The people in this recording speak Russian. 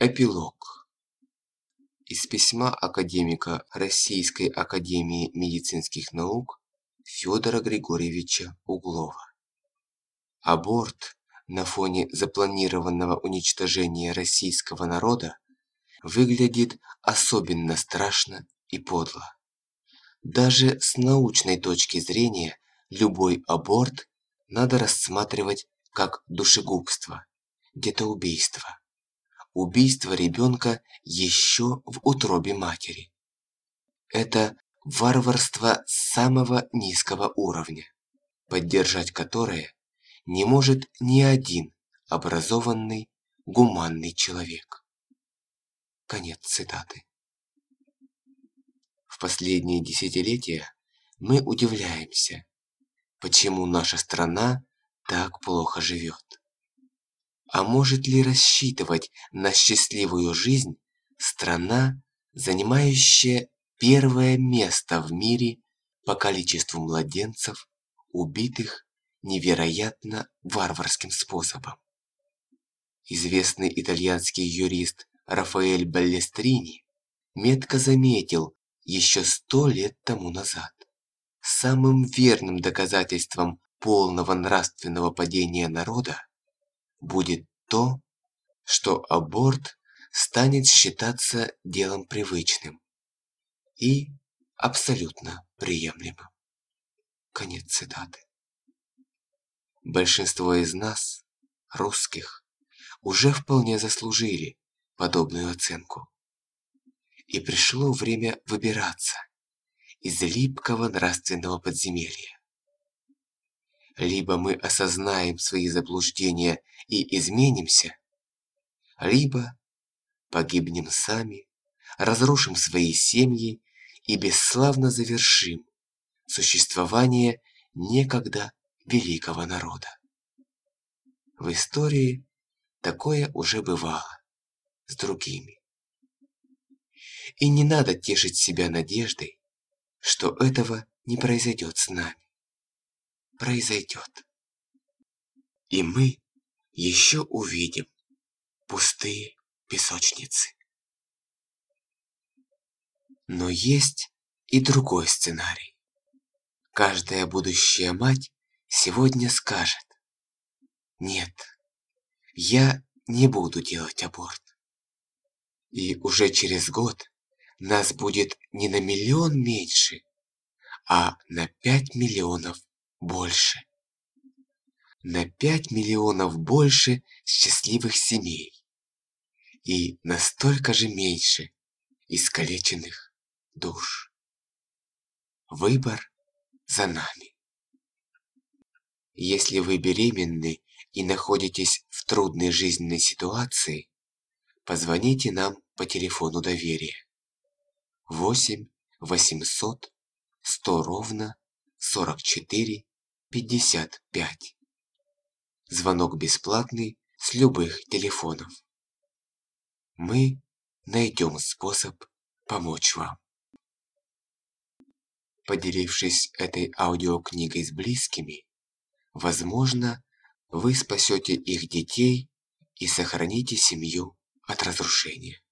Эпилог. Из письма академика Российской Академии Медицинских Наук Федора Григорьевича Углова. Аборт на фоне запланированного уничтожения российского народа выглядит особенно страшно и подло. Даже с научной точки зрения любой аборт надо рассматривать как душегубство, где-то убийство ребенка еще в утробе матери. Это варварство самого низкого уровня, поддержать которое не может ни один образованный, гуманный человек. Конец цитаты. В последние десятилетия мы удивляемся, почему наша страна так плохо живет. А может ли рассчитывать на счастливую жизнь страна, занимающая первое место в мире по количеству младенцев, убитых невероятно варварским способом? Известный итальянский юрист Рафаэль Баллестрини метко заметил еще сто лет тому назад. Самым верным доказательством полного нравственного падения народа будет то, что аборт станет считаться делом привычным и абсолютно приемлемым. Конец цитаты. Большинство из нас, русских, уже вполне заслужили подобную оценку. И пришло время выбираться из липкого нравственного подземелья. Либо мы осознаем свои заблуждения и изменимся, либо погибнем сами, разрушим свои семьи и бесславно завершим существование некогда великого народа. В истории такое уже бывало с другими. И не надо тешить себя надеждой, что этого не произойдет с нами произойдет. И мы еще увидим пустые песочницы. Но есть и другой сценарий. Каждая будущая мать сегодня скажет, нет, я не буду делать аборт. И уже через год нас будет не на миллион меньше, а на пять миллионов больше. На 5 миллионов больше счастливых семей. И настолько же меньше искалеченных душ. Выбор за нами. Если вы беременны и находитесь в трудной жизненной ситуации, позвоните нам по телефону доверия. 8 800 100 ровно 44 55. Звонок бесплатный с любых телефонов. Мы найдем способ помочь вам. Поделившись этой аудиокнигой с близкими, возможно, вы спасете их детей и сохраните семью от разрушения.